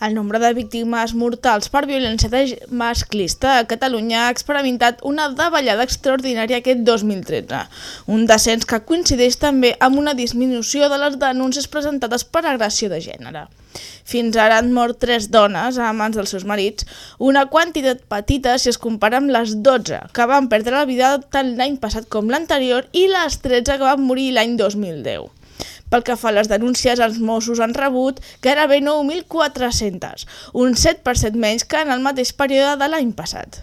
El nombre de víctimes mortals per violència masclista a Catalunya ha experimentat una davallada extraordinària aquest 2013, un descens que coincideix també amb una disminució de les denúncies presentades per agressió de gènere. Fins ara han mort tres dones a mans dels seus marits, una quantitat petita si es compara amb les 12 que van perdre la vida tant l'any passat com l'anterior i les 13 que van morir l'any 2010. Pel que fa a les denúncies, els Mossos han rebut gairebé 9.400, un 7% menys que en el mateix període de l'any passat.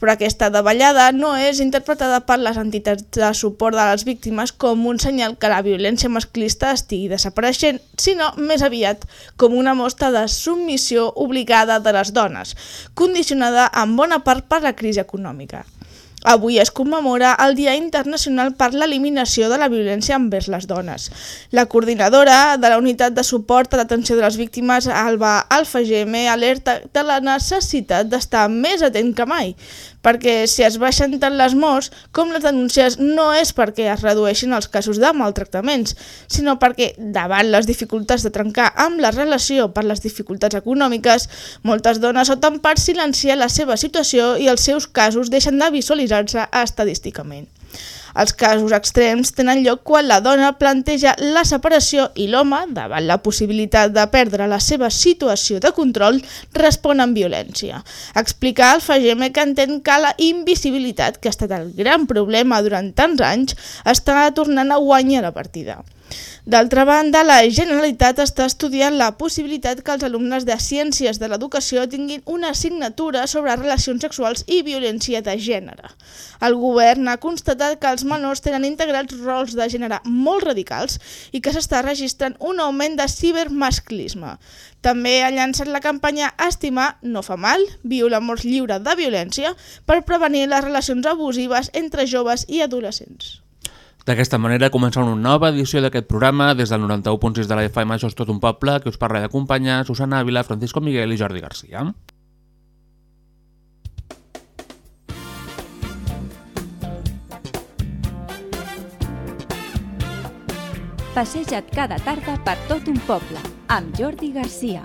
Però aquesta davallada no és interpretada per les entitats de suport de les víctimes com un senyal que la violència masclista estigui desapareixent, sinó més aviat com una mostra de submissió obligada de les dones, condicionada en bona part per la crisi econòmica. Avui es commemora el Dia Internacional per l'Eliminació de la Violència envers les Dones. La coordinadora de la Unitat de Suport a l'Atenció de les Víctimes, Alba Alfagm, alerta de la necessitat d'estar més atent que mai, perquè si es baixen tant les morts com les denúncies no és perquè es redueixin els casos de maltractaments, sinó perquè davant les dificultats de trencar amb la relació per les dificultats econòmiques, moltes dones opten per silenciar la seva situació i els seus casos deixen de visualitzar-se estadísticament. Els casos extrems tenen lloc quan la dona planteja la separació i l'home, davant la possibilitat de perdre la seva situació de control, respon amb violència. Explicar al Fageme que entén que la invisibilitat, que ha estat el gran problema durant tants anys, està tornant a guanyar la partida. D'altra banda, la Generalitat està estudiant la possibilitat que els alumnes de Ciències de l'Educació tinguin una assignatura sobre relacions sexuals i violència de gènere. El govern ha constatat que els menors tenen integrats rols de gènere molt radicals i que s'està registrant un augment de cibermasclisme. També ha llançat la campanya Estimar no fa mal, viu l'amor lliure de violència per prevenir les relacions abusives entre joves i adolescents. D'aquesta manera comença una nova edició d'aquest programa des del 91.6 de la FM Això és tot un poble, que us parla d'acompanyar Susana Ávila, Francisco Miguel i Jordi Garcia. Passeja't cada tarda per tot un poble, amb Jordi Garcia.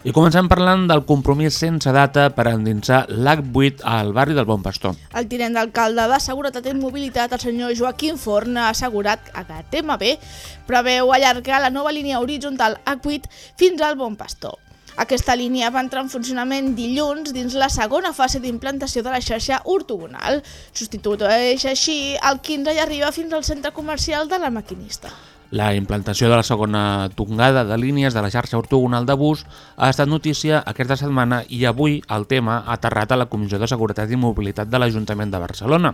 I comencem parlant del compromís sense data per endinsar l'H8 al barri del Bon Pastor. El tinent d'alcalde de Seguretat i Mobilitat, el senyor Joaquim Forn, ha assegurat que TMB preveu allargar la nova línia horitzontal H8 fins al Bon Pastor. Aquesta línia va entrar en funcionament dilluns dins la segona fase d'implantació de la xarxa ortogonal. Substitueix així el 15 i arriba fins al centre comercial de la maquinista. La implantació de la segona tongada de línies de la xarxa ortogonal de bus ha estat notícia aquesta setmana i avui el tema ha aterrat a la Comissió de Seguretat i Mobilitat de l'Ajuntament de Barcelona.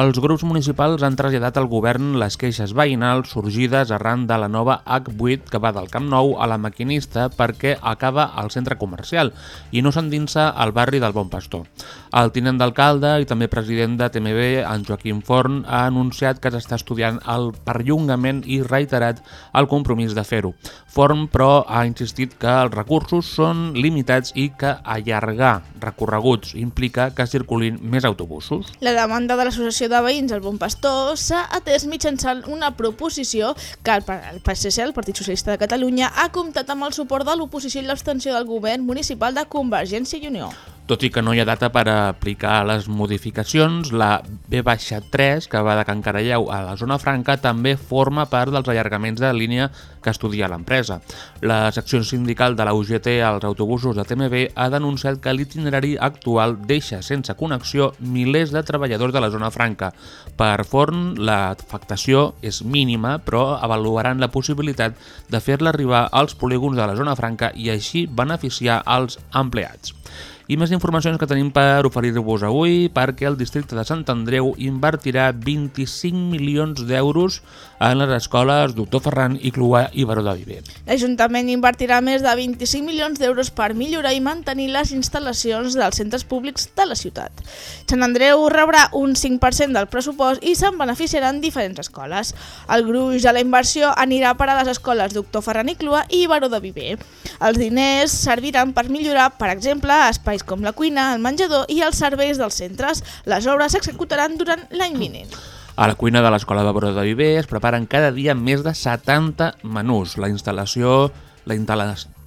Els grups municipals han traslladat al govern les queixes veïnals sorgides arran de la nova H8 que va del Camp Nou a la Maquinista perquè acaba al centre comercial i no s'endinsa al barri del Bon Pastor. El tinent d'alcalde i també president de TMB, en Joaquim Forn, ha anunciat que s'està estudiant el perllongament i reiterat el compromís de fer-ho. Forn, però, ha insistit que els recursos són limitats i que allargar recorreguts implica que circulin més autobusos. La demanda de l'Associació de Veïns al Bon Pastor s'ha atès mitjançant una proposició que el PSC, el Partit Socialista de Catalunya, ha comptat amb el suport de l'oposició i l'abstenció del govern municipal de Convergència i Unió. Tot i que no hi ha data per aplicar les modificacions, la B-3, que va de Can Caralleu a la zona franca, també forma part dels allargaments de línia que estudia l'empresa. La secció sindical de la UGT als autobusos de TMB ha denunciat que l'itinerari actual deixa sense connexió milers de treballadors de la zona franca. Per Forn, l'afectació és mínima, però avaluaran la possibilitat de fer-la arribar als polígons de la zona franca i així beneficiar els empleats. I més informacions que tenim per oferir-vos avui perquè el districte de Sant Andreu invertirà 25 milions d'euros en les escoles Doctor Ferran i Cluà i Baró de Viver. L'Ajuntament invertirà més de 25 milions d'euros per millorar i mantenir les instal·lacions dels centres públics de la ciutat. Sant Andreu rebrà un 5% del pressupost i se'n beneficiaran diferents escoles. El gruix de la inversió anirà per a les escoles Doctor Ferran i Cluà i Baró de Viver. Els diners serviran per millorar, per exemple, espais com la cuina, el menjador i els serveis dels centres. Les obres s'executaran durant l'any vinent. A la cuina de l'Escola de Baró de Viver es preparen cada dia més de 70 menús. La instal·lació la,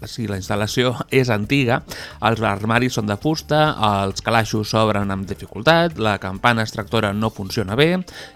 sí, la instal·lació és antiga, els armaris són de fusta, els calaixos s'obren amb dificultat, la campana extractora no funciona bé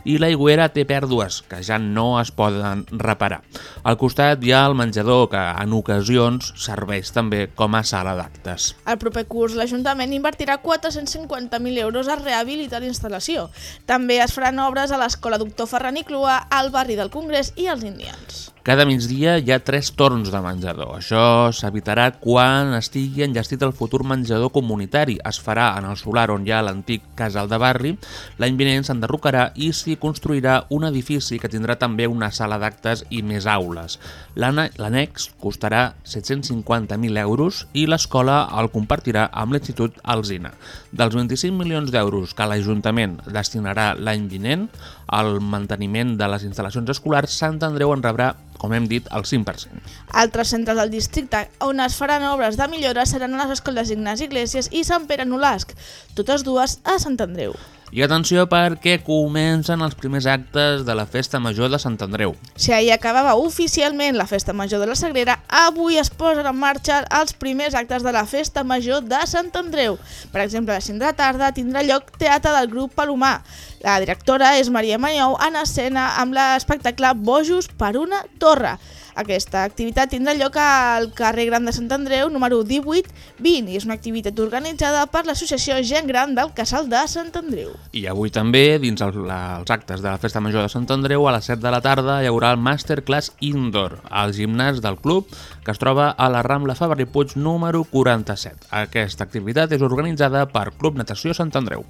i l'aigüera té pèrdues que ja no es poden reparar. Al costat hi ha el menjador que en ocasions serveix també com a sala d'actes. El proper curs l'Ajuntament invertirà 450.000 euros a rehabilitar l'instal·lació. També es faran obres a l'Escola Doctor Ferran i Cluà, al barri del Congrés i als Indians. Cada migdia hi ha tres torns de menjador. Això s'evitarà quan estigui enllestit el futur menjador comunitari. Es farà en el solar on hi ha l'antic casal de barri. L'any vinent s'enderrocarà i s'hi construirà un edifici que tindrà també una sala d'actes i més aules. L'annex costarà 750.000 euros i l'escola el compartirà amb l'Institut Alzina. Dels 25 milions d'euros que l'Ajuntament destinarà l'any vinent al manteniment de les instal·lacions escolars, Sant Andreu en rebrà, com hem dit, el 5%. Altres centres del districte on es faran obres de millora seran les escoles Ignasi Iglesias i Sant Pere Nolasc, totes dues a Sant Andreu. I atenció perquè comencen els primers actes de la Festa Major de Sant Andreu. Si ahir acabava oficialment la Festa Major de la Sagrera, avui es posen en marxa els primers actes de la Festa Major de Sant Andreu. Per exemple, a les 5 de la tarda tindrà lloc Teatre del grup Palomar. La directora és Maria Manyou en escena amb l'espectacle Bojos per una torre. Aquesta activitat tindrà lloc al carrer Gran de Sant Andreu, número 18-20, i és una activitat organitzada per l'associació Gent Gran del Casal de Sant Andreu. I avui també, dins el, la, els actes de la Festa Major de Sant Andreu, a les 7 de la tarda hi haurà el Masterclass Indoor, al gimnàs del club, que es troba a la Rambla Fabri Puig número 47. Aquesta activitat és organitzada per Club Natació Sant Andreu.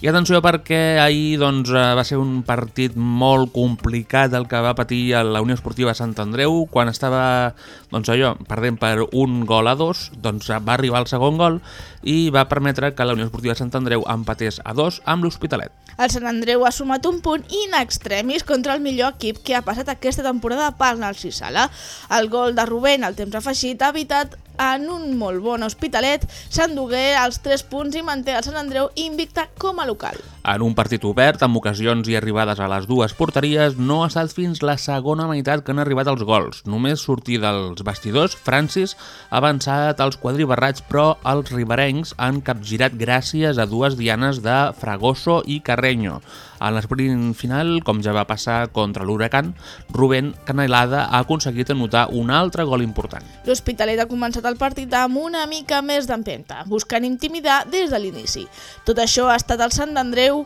I atenció perquè ahir doncs, eh, va ser un partit molt complicat el que va patir la Unió Esportiva Sant Andreu quan estava doncs, allò, perdent per un gol a dos, doncs va arribar el segon gol i va permetre que la Unió Esportiva Sant Andreu empatés a dos amb l'Hospitalet. El Sant Andreu ha sumat un punt in extremis contra el millor equip que ha passat aquesta temporada per Narcisala. El gol de Rubén al temps afegit ha evitat en un molt bon hospitalet s'endugué els 3 punts i manté el Sant Andreu invicta com a local. En un partit obert, amb ocasions i arribades a les dues porteries, no ha estat fins la segona meitat que han arribat els gols. Només sortir dels vestidors, Francis ha avançat als quadribarrats, però els riberencs han capgirat gràcies a dues dianes de Fragoso i Carreño. En l'esprint final, com ja va passar contra l'Huracan, Rubén Canelada ha aconseguit anotar un altre gol important. L'Hospitalet ha començat el partit amb una mica més d'empenta, buscant intimidar des de l'inici. Tot això ha estat el Sant Andreu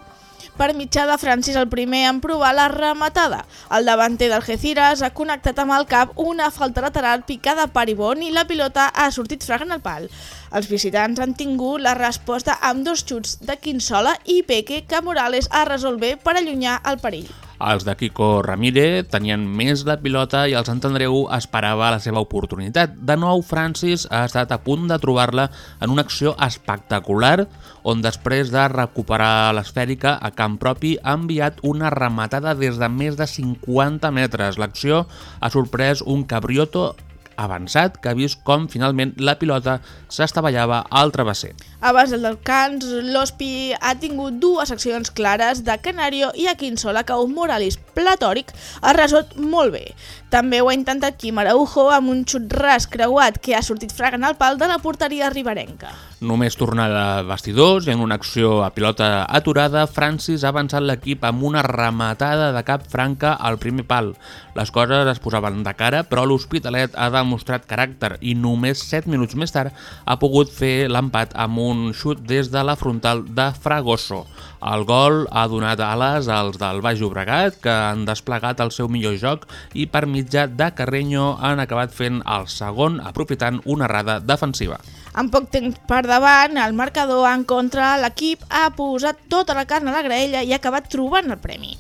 per mitjà de Francis el primer en provar la rematada. El davanter del Geciras ha connectat amb el cap una falta lateral picada per Ibon i la pilota ha sortit fragant al pal. Els visitants han tingut la resposta amb dos xuts de Quinsola i Peque que Morales ha resolt bé per allunyar el perill. Els de Kiko Ramírez tenien més la pilota i el Sant Andreu esperava la seva oportunitat. De nou, Francis ha estat a punt de trobar-la en una acció espectacular on després de recuperar l'esfèrica a camp propi ha enviat una rematada des de més de 50 metres. L'acció ha sorprès un Cabrioto avançat que ha vist com finalment la pilota s'estavellava al travesser. Abans del descans, l'Hospi ha tingut dues accions clares de Canario i a Quinsola que un Morales platòric ha resolt molt bé. També ho ha intentat Quim Araujo amb un xut ras creuat que ha sortit fregant al pal de la porteria riberenca. Només tornar a vestidors i en una acció a pilota aturada, Francis ha avançat l'equip amb una rematada de cap franca al primer pal. Les coses es posaven de cara, però l'Hospitalet ha demostrat caràcter i només 7 minuts més tard ha pogut fer l'empat amb un xut des de la frontal de Fragoso. El gol ha donat ales als del Baix Llobregat, que han desplegat el seu millor joc i per mitjà de Carreño han acabat fent el segon aprofitant una errada defensiva. En poc temps per davant, el marcador en contra, l'equip ha posat tota la carn a la graella i ha acabat trobant el premi.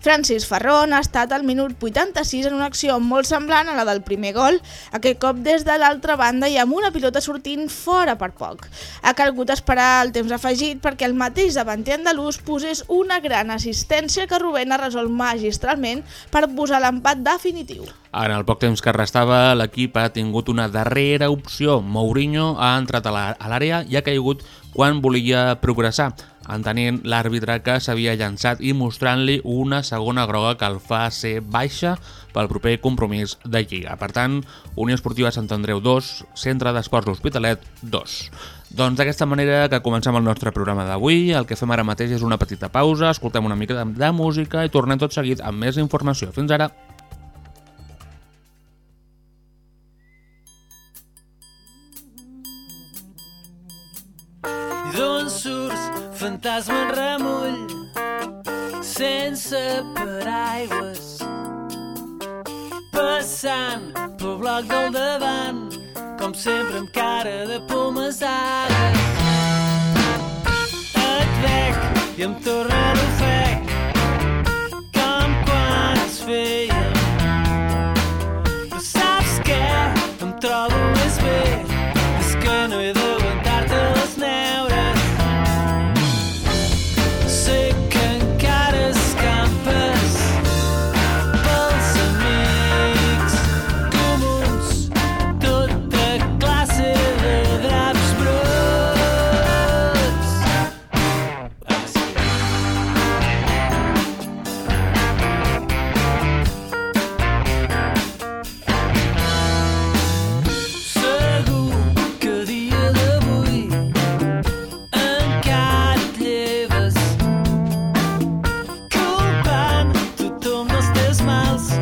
Francis Ferron ha estat al minut 86 en una acció molt semblant a la del primer gol, aquest cop des de l'altra banda i amb una pilota sortint fora per poc. Ha calgut esperar el temps afegit perquè el mateix davanter andalús posés una gran assistència que Rubén ha resolt magistralment per posar l'empat definitiu. En el poc temps que restava, l'equip ha tingut una darrera opció. Mourinho ha entrat a l'àrea i ha caigut quan volia progressar, entenent l'àrbitre que s'havia llançat i mostrant-li una segona groga que el fa ser baixa pel proper compromís de Lliga. Per tant, Unió Esportiva Sant Andreu 2, Centre d'Esports L'Hospitalet 2. Doncs d'aquesta manera que comencem el nostre programa d'avui, el que fem ara mateix és una petita pausa, escoltem una mica de, de música i tornem tot seguit amb més informació. Fins ara! Fantasma en remull, sense paraigües. Passant pel bloc del davant, com sempre amb cara de pomesada. Et veig i em torna l'ofec, com quan ens fèiem. Però saps què? Em trobo més bé, és que no he tothom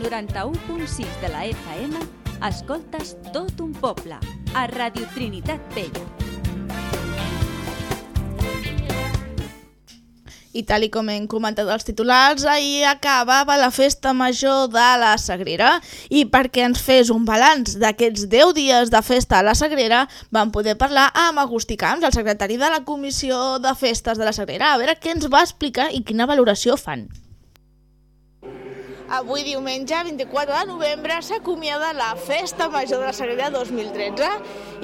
91.6 de la FM, escoltes tot un poble, a Radio Trinitat Vella. I tal i com hem comentat els titulars, ahir acabava la festa major de la Sagrera i perquè ens fes un balanç d'aquests 10 dies de festa a la Sagrera vam poder parlar amb Agustí Camps, el secretari de la Comissió de Festes de la Sagrera, a veure què ens va explicar i quina valoració fan. Avui diumenge, 24 de novembre, s'acomiada la Festa Major de la Sagrera 2013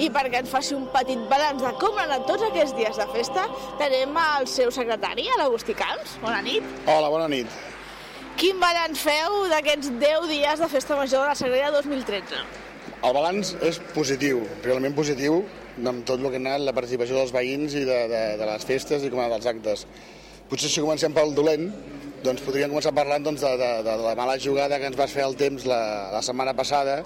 i perquè ens faci un petit balanç de com han anat tots aquests dies de festa, tenem el seu secretari, l'Agustí Camps. Bona nit. Hola, bona nit. Quin balanç feu d'aquests 10 dies de Festa Major de la Sagrera 2013? El balanç és positiu, realment positiu, amb tot el que ha anat la participació dels veïns i de, de, de les festes i com ha anat els actes. Potser si comencem pel dolent, doncs podríem començar parlant doncs, de, de, de la mala jugada que ens vas fer al temps la, la setmana passada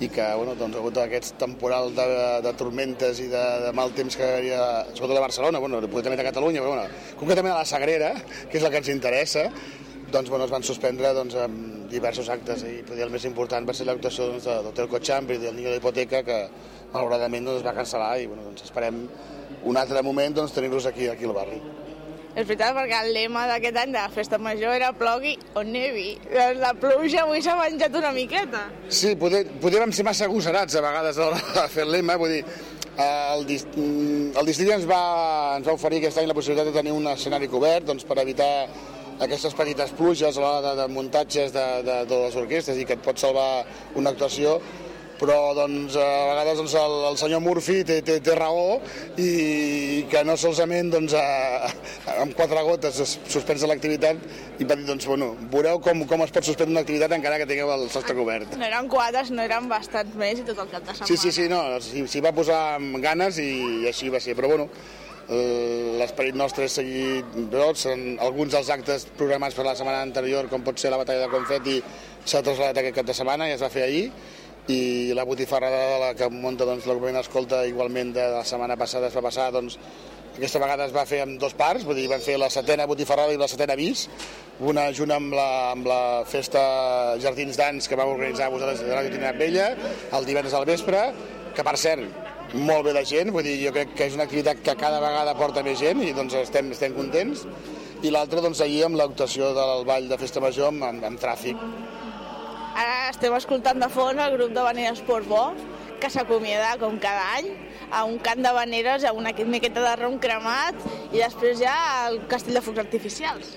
i que, bueno, doncs, ha hagut aquest temporal de, de tormentes i de, de mal temps que hi havia, sobretot a Barcelona, bueno, també a Catalunya, però bueno, concretament a la Sagrera, que és la que ens interessa, doncs, bueno, es van suspendre doncs, amb diversos actes i potser el més important va ser l'actuació doncs, de l'Hotel Cochambre i del Niño de Hipoteca que malauradament doncs, es va cancel·lar i bueno, doncs, esperem un altre moment doncs, tenir-los aquí, aquí al barri. És veritat, perquè el lema d'aquest any de la festa major era plogui o nevi. La pluja avui s'ha menjat una miqueta. Sí, poder, poder vam ser massa agosarats a vegades a de fer el lema, vull dir, eh, el, mm, el districte ens va, ens va oferir aquest any la possibilitat de tenir un escenari cobert doncs, per evitar aquestes petites pluges a l'hora de, de muntatges de, de, de les orquestres i que et pot salvar una actuació però doncs, a vegades doncs, el, el senyor Murphy té, té, té raó i que no solament doncs, a, amb quatre gotes es suspens l'activitat i va dir, doncs, bueno, veureu com, com es pot suspendre una activitat encara que tingueu el sostre cobert. No eren quatre, no eren bastants més i tot el cap de setmana. Sí, sí, sí, no, s'hi va posar amb ganes i així va ser, però bueno, eh, l'esperit nostre és seguir en alguns dels actes programats per la setmana anterior, com pot ser la batalla de confeti, s'ha traslladat aquest cap de setmana i es va fer ahir i la botifarrada de la que munta doncs, l'agrupament Escolta igualment de la setmana passada es va passar doncs, aquesta vegada es va fer en dos parts, vull dir, van fer la setena botifarrada i la setena bis, una junt amb la, amb la festa Jardins d'Ans que vam organitzar vosaltres de Ràdio Trinidad Vella el divendres al vespre, que per cert, molt bé de gent, vull dir, jo crec que és una activitat que cada vegada porta més gent i doncs estem, estem contents. I l'altre, doncs, ahir amb l'actuació del Ball de Festa Major amb, amb, amb tràfic. Estem escoltant de fons el grup de Vaneres Portbó, que s'acomiada com cada any a un cant de vaneres, a una miqueta de rom cremat i després ja al castell de focs artificials.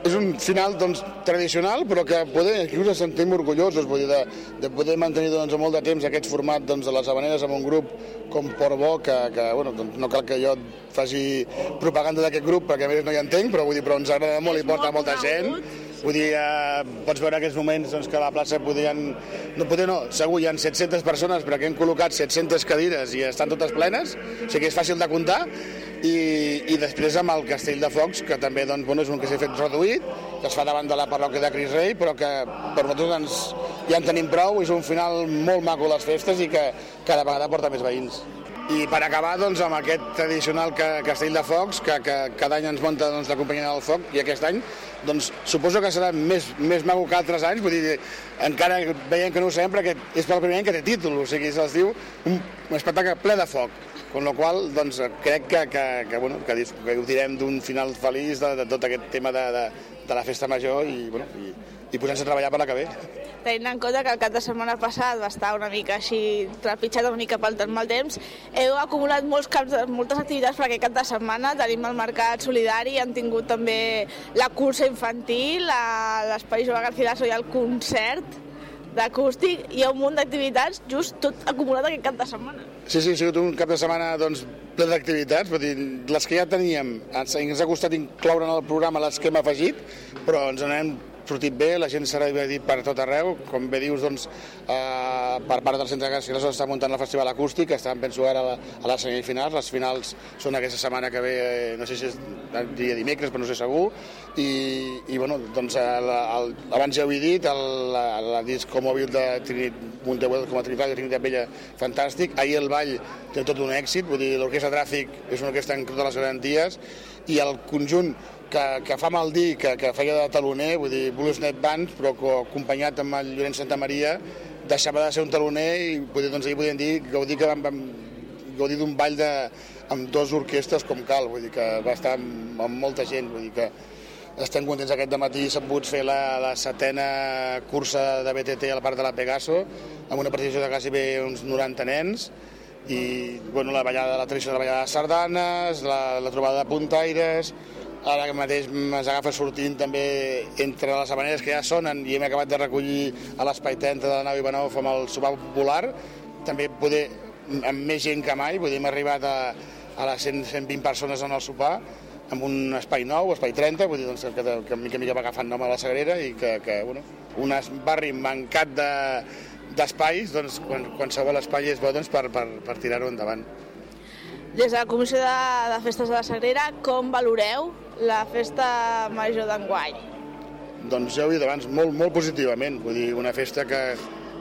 És un final doncs, tradicional, però que poder, aquí us sentim orgullosos vull dir, de, de poder mantenir doncs, molt de temps aquest format doncs, de les habaneres amb un grup com Portbó, que, que bueno, doncs, no cal que jo faci propaganda d'aquest grup, perquè a més no hi entenc, però, vull dir, però ens agrada molt i porta molta gent. Vull dir, eh, pots veure aquests moments doncs, que a la plaça podien... No, poder no, segur hi ha 700 persones, però que hem col·locat 700 cadires i estan totes plenes, o sigui que és fàcil de comptar, i, i després amb el Castell de Focs, que també doncs, bueno, és un que s'ha fet reduït, que es fa davant de la parròquia de Cris Rei, però que per nosaltres ens, ja en tenim prou, és un final molt maco les festes i que cada vegada porta més veïns. I per acabar doncs, amb aquest tradicional ca- Castell de Focs, que, que cada any ens munta doncs, la companyia del foc, i aquest any doncs, suposo que serà més, més maco que altres anys, vull dir, encara veiem que no ho sabem perquè és el primer any que té títol, o sigui, se'ls diu un, espectacle ple de foc, amb la qual doncs, crec que, que, que, bueno, que, que ho direm d'un final feliç de, de tot aquest tema de, de, de la festa major i, bueno, i, i posant-se a treballar per la que ve. Tenint en compte que el cap de setmana passat va estar una mica així trepitjat una mica pel mal temps, heu acumulat molts caps, de- moltes activitats per aquest cap de setmana. Tenim el mercat solidari, hem tingut també la cursa infantil, l'Espai Jove Garcilaso i el concert d'acústic, hi ha un munt d'activitats just tot acumulat aquest cap de setmana. Sí, sí, ha sigut un cap de setmana doncs, ple d'activitats, vull dir, les que ja teníem, ens, ens ha costat incloure en el programa les que hem afegit, però ens n'hem sortit bé, la gent s'ha divertit per tot arreu, com bé dius, doncs, eh, per part del Centre Garcilaso s'està muntant el Festival Acústic, estan penso ara a, les semifinals, les finals són aquesta setmana que ve, eh, no sé si és dia dimecres, però no sé segur, i, i bueno, doncs, el, el, abans ja ho he dit, el, la, la disco mòbil de Trinit, Monteuel com a Trinitat de Trinitat Vella, fantàstic, ahir el ball té tot un èxit, vull dir, l'orquestra Tràfic és una orquestra amb totes les garanties, i el conjunt que, que fa mal dir que, que feia de taloner, vull dir, Blues Net Band, però que, acompanyat amb el Llorenç Santa Maria, deixava de ser un taloner i poder, doncs, ahir podien dir, gaudir que vam, vam gaudir d'un ball de, amb dos orquestres com cal, vull dir que va estar amb, amb molta gent, vull dir que estem contents aquest de matí, s'ha pogut fer la, la setena cursa de BTT al Parc de la Pegaso, amb una participació de quasi bé uns 90 nens, i bueno, la ballada, la tradició de la ballada de sardanes, la, la trobada de puntaires, ara mateix ens agafa sortint també entre les habaneres que ja sonen i hem acabat de recollir a l'Espai 30 de la nau Ivanov amb el sopar popular, també poder amb més gent que mai, hem arribat a, a les 100, 120 persones en el sopar, amb un espai nou, espai 30, vull dir doncs, que, que, mica mica va agafant nom a la Sagrera i que, que bueno, un barri mancat de d'espais, doncs quan, qualsevol espai és bo doncs, per, per, per tirar-ho endavant. Des de la Comissió de, de Festes de la Sagrera, com valoreu la festa major d'enguany? doncs ja ho he dit abans, molt, molt positivament. Vull dir, una festa que,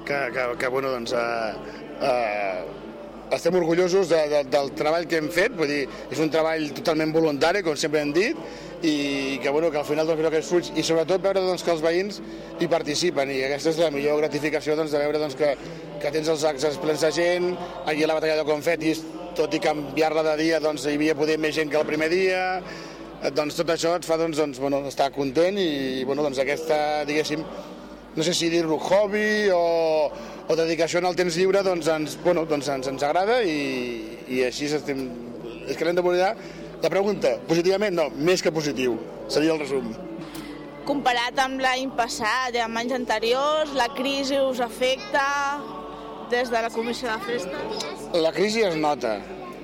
que, que, que bueno, doncs, eh, eh, estem orgullosos de, de, del treball que hem fet, vull dir, és un treball totalment voluntari, com sempre hem dit, i que, bueno, que al final doncs, veure aquests fruits, i sobretot veure doncs, que els veïns hi participen, i aquesta és la millor gratificació doncs, de veure doncs, que, que tens els actes plens de gent, aquí a la batalla de confetis, tot i canviar-la de dia, doncs, hi havia poder més gent que el primer dia, doncs tot això et fa doncs, doncs, bueno, estar content i bueno, doncs aquesta, diguéssim, no sé si dir-ho hobby o, o dedicació en el temps lliure, doncs ens, bueno, doncs ens, ens agrada i, i així estem... És que l'hem de voler la pregunta, positivament no, més que positiu, seria el resum. Comparat amb l'any passat i amb anys anteriors, la crisi us afecta des de la comissió de festes? La crisi es nota.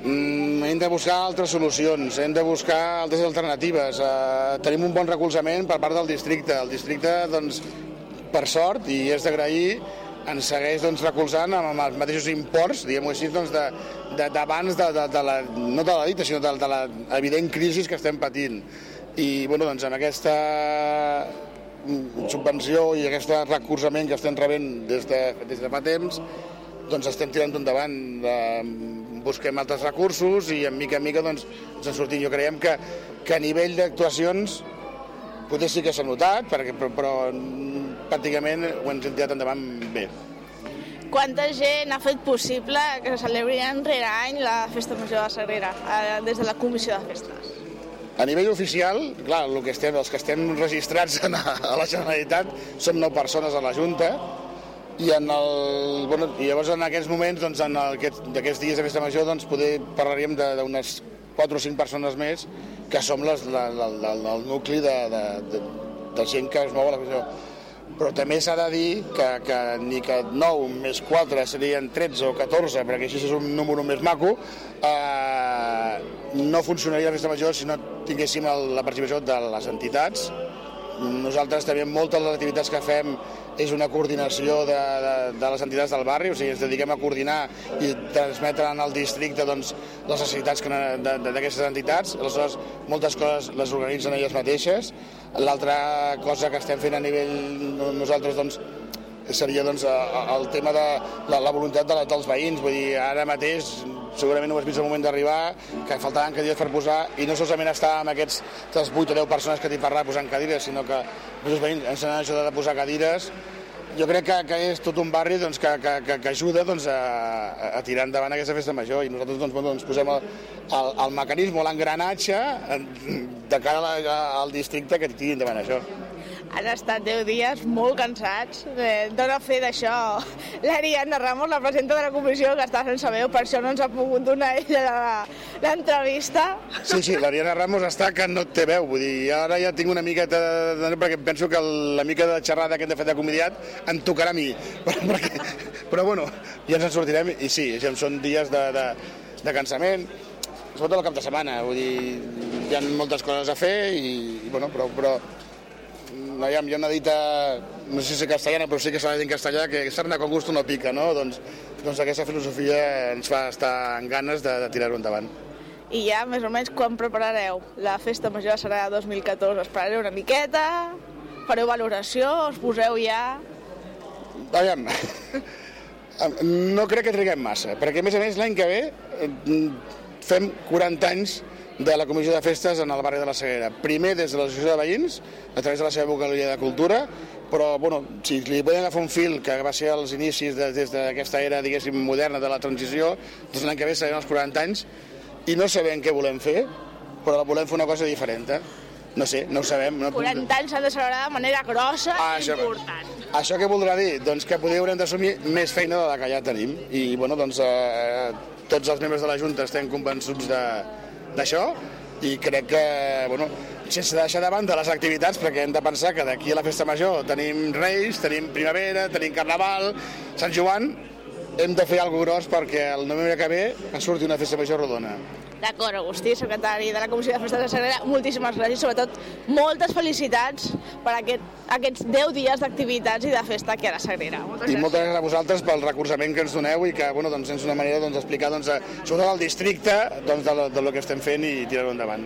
Mm, hem de buscar altres solucions, hem de buscar altres alternatives. Uh, tenim un bon recolzament per part del districte. El districte, doncs, per sort, i és d'agrair, ens segueix doncs, recolzant amb, els mateixos imports, diguem-ho així, doncs, d'abans de, de, de, de la, no de la dita, sinó de, de la evident crisi que estem patint. I bueno, doncs, amb aquesta mm, subvenció i aquest recolzament que estem rebent des de, des de fa temps, doncs estem tirant endavant, eh, busquem altres recursos i en mica en mica doncs, ens en sortim. Jo creiem que, que a nivell d'actuacions potser sí que s'ha notat, perquè, però, però pràcticament ho hem tirat endavant bé. Quanta gent ha fet possible que se celebri any rere any la Festa Major de la Sagrera eh, des de la Comissió de Festes? A nivell oficial, clar, el que estem, els que estem registrats a la Generalitat som nou persones a la Junta i, en el, bueno, i llavors en aquests moments, doncs, en aquest, d'aquests dies de festa major, doncs, poder parlaríem d'unes 4 o 5 persones més que som les, la, la, la, el nucli de, de, de, de gent que es mou a la festa però també s'ha de dir que, que ni que 9 més 4 serien 13 o 14, perquè així és un número més maco, eh, no funcionaria la festa major si no tinguéssim el, la participació de les entitats. Nosaltres també moltes de les activitats que fem és una coordinació de, de, de les entitats del barri, o sigui, ens dediquem a coordinar i transmetre al districte doncs, les necessitats d'aquestes entitats. Aleshores, moltes coses les organitzen elles mateixes. L'altra cosa que estem fent a nivell nosaltres doncs, seria doncs, el tema de la, la voluntat de, dels veïns. Vull dir, ara mateix segurament no has vist el moment d'arribar, que faltaven cadires per posar, i no solament estar amb aquests 8 o 10 persones que t'hi parlarà posant cadires, sinó que els veïns ens han ajudat a posar cadires, jo crec que, que és tot un barri doncs, que, que, que, ajuda doncs, a, a tirar endavant aquesta festa major i nosaltres doncs, doncs posem el, el, el mecanisme, l'engranatge de cara a la, al districte que tiri endavant això. Han estat 10 dies molt cansats. Eh, dona fe d'això. L'Ariadna Ramos, la presidenta de la comissió, que està sense veu, per això no ens ha pogut donar ella l'entrevista. Sí, sí, l'Ariadna Ramos està que no té veu. Vull dir, ara ja tinc una miqueta de... perquè penso que la mica de xerrada que hem de fer de comediat em tocarà a mi. Perquè, però bueno, ja ens en sortirem i sí, ja són dies de, de, de cansament, sobretot el cap de setmana. Vull dir, hi ha moltes coses a fer i, i bueno, però, però aviam, hi ha una dita, no sé si castellana, però sí que s'ha de dir en castellà, que sarna con gusto no pica, no? Doncs, doncs aquesta filosofia ens fa estar en ganes de, de tirar-ho endavant. I ja, més o menys, quan preparareu la festa major serà 2014? Esperareu una miqueta? Fareu valoració? Us poseu ja? Aviam, no crec que triguem massa, perquè a més a més l'any que ve eh, fem 40 anys de la Comissió de Festes en el barri de la Sagrera. Primer des de l'Associació de Veïns, a través de la seva vocaloria de cultura, però bueno, si li podem agafar un fil que va ser als inicis de, des d'aquesta era, diguéssim, moderna de la transició, doncs l'any que ve seran els 40 anys i no sabem què volem fer, però volem fer una cosa diferent. Eh? No sé, no ho sabem. No... 40 anys s'han de celebrar de manera grossa ah, i important. Això què voldrà dir? Doncs que potser haurem d'assumir més feina de la que ja tenim. I bueno, doncs, eh, tots els membres de la Junta estem convençuts de, d'això i crec que, bueno, sense deixar de banda les activitats, perquè hem de pensar que d'aquí a la festa major tenim Reis, tenim Primavera, tenim Carnaval, Sant Joan, hem de fer alguna gros perquè el novembre que ve ens surti una festa major rodona. D'acord, Agustí, secretari de la Comissió de Festes de Sagrera, moltíssimes gràcies, sobretot moltes felicitats per aquest, aquests 10 dies d'activitats i de festa aquí a la Sagrera. Moltes I gràcies. moltes gràcies a vosaltres pel recolzament que ens doneu i que, bueno, doncs, és una manera doncs, d'explicar, doncs, sobretot al districte, doncs, de, lo, de lo que estem fent i tirar-ho endavant.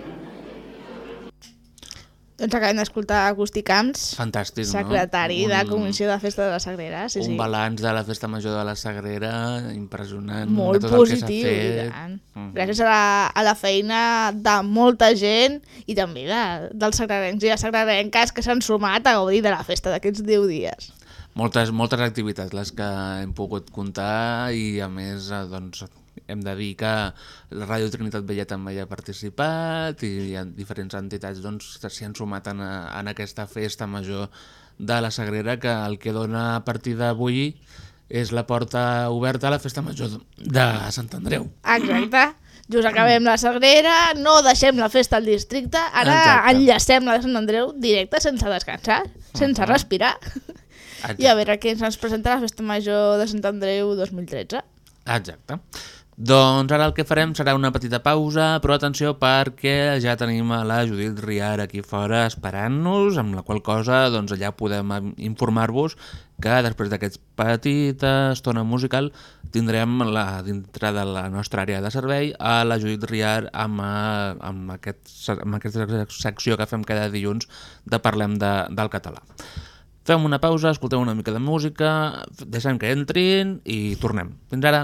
Doncs acabem d'escoltar Agustí Camps, Fantàstic, secretari no? de Comissió de Festa de la Sagrera. Sí, un sí. balanç de la Festa Major de la Sagrera impressionant. molt de tot el que positiu, i tant. Mhm. Gràcies a la, a la feina de molta gent i també de, dels sagrarencs i les sagrarenques que s'han sumat a gaudir de la festa d'aquests 10 dies. Moltes, moltes activitats les que hem pogut comptar i a més eh, doncs, hem de dir que la Ràdio Trinitat Vella també hi ha participat i hi ha diferents entitats doncs, que s'hi han sumat en, en aquesta festa major de la Sagrera que el que dona a partir d'avui és la porta oberta a la festa major de Sant Andreu. Exacte. Just acabem la Sagrera, no deixem la festa al districte, ara Exacte. enllacem la de Sant Andreu directe sense descansar, sense respirar. I a veure què ens presenta la festa major de Sant Andreu 2013. Exacte. Doncs ara el que farem serà una petita pausa, però atenció perquè ja tenim a la Judit Riar aquí fora esperant-nos, amb la qual cosa doncs, allà podem em- informar-vos que després d'aquesta petita estona musical tindrem la, dintre de la nostra àrea de servei a la Judit Riar amb, amb, aquest, amb aquesta secció que fem cada dilluns de Parlem de, del català. Fem una pausa, escoltem una mica de música, deixem que entrin i tornem. Fins ara.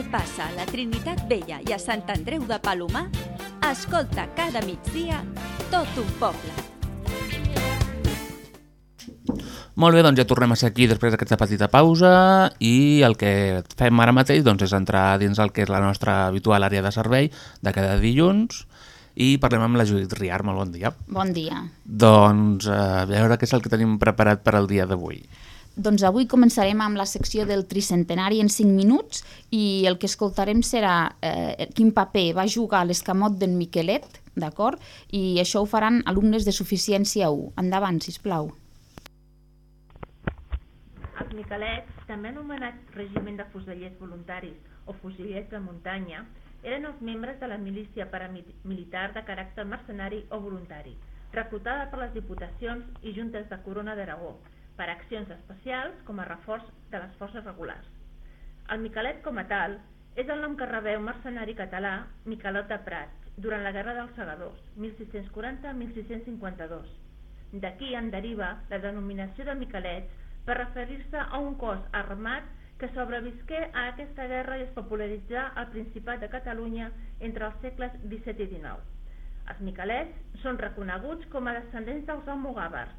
Què passa a la Trinitat Vella i a Sant Andreu de Palomar, escolta cada migdia tot un poble. Molt bé, doncs ja tornem a ser aquí després d'aquesta petita pausa i el que fem ara mateix doncs, és entrar dins el que és la nostra habitual àrea de servei de cada dilluns i parlem amb la Judit Riar. Molt bon dia. Bon dia. Doncs eh, a veure què és el que tenim preparat per al dia d'avui. Doncs avui començarem amb la secció del tricentenari en 5 minuts i el que escoltarem serà eh, quin paper va jugar l'escamot d'en Miquelet, d'acord? I això ho faran alumnes de suficiència 1. Endavant, si plau. Els miquelets, també anomenats regiment de fusellers voluntaris o fusellers de muntanya, eren els membres de la milícia paramilitar de caràcter mercenari o voluntari, reclutada per les diputacions i juntes de Corona d'Aragó, per accions especials com a reforç de les forces regulars. El miquelet com a tal és el nom que rebeu mercenari català Miquelot de Prats durant la Guerra dels Segadors, 1640-1652. D'aquí en deriva la denominació de miquelets per referir-se a un cos armat que sobrevisqué a aquesta guerra i es popularitzà al Principat de Catalunya entre els segles XVII i XIX. Els miquelets són reconeguts com a descendents dels almogàvers,